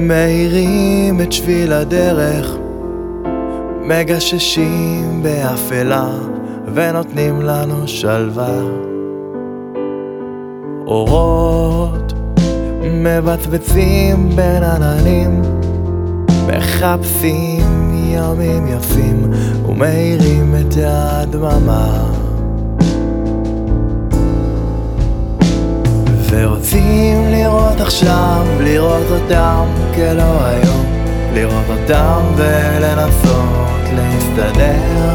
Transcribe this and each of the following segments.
מאירים את שביל הדרך, מגששים באפלה ונותנים לנו שלווה. אורות מבצבצים בין עננים, מחפשים ימים יפים ומאירים את הדממה. עכשיו, לראות אותם כלא היום, לראות אותם ולנסות להסתדר.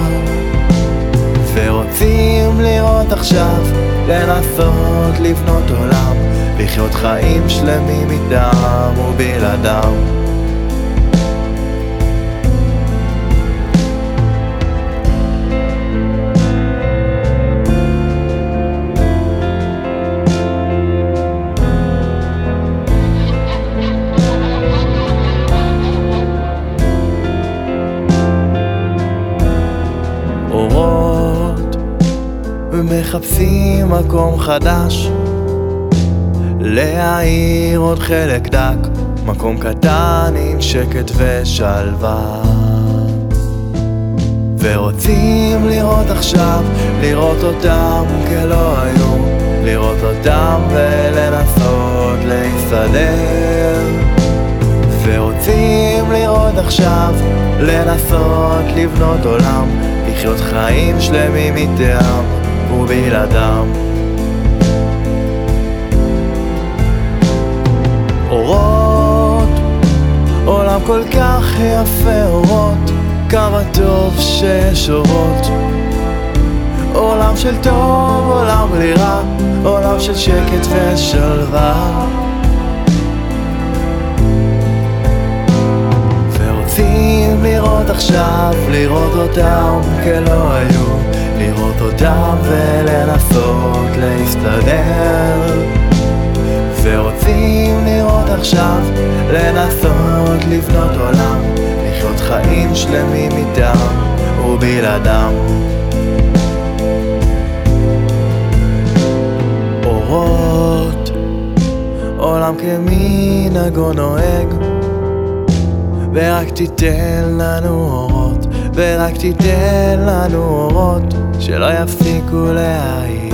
ורוצים לראות עכשיו, לנסות לבנות עולם, לחיות חיים שלמים איתם ובלעדם. ומחפשים מקום חדש. להאיר עוד חלק דק מקום קטן עם שקט ושלווה. ורוצים לראות עכשיו, לראות אותם כלא היו לראות אותם ולנסות להסתדר. ורוצים לראות עכשיו, לנסות לבנות עולם לחיות חיים שלמים איתם ובלעדם אורות, עולם כל כך יפה אורות, כמה טוב שיש אורות. עולם של טוב, עולם בלי רע, עולם של שקט ושלווה עכשיו, לראות אותם כלא היו לראות אותם ולנסות להסתדר. ורוצים לראות עכשיו, לנסות לבנות עולם לחיות חיים שלמים איתם ובלעדם. אורות, עולם כמנהגו נוהג ורק תיתן לנו אורות, ורק תיתן לנו אורות שלא יפסיקו להעיר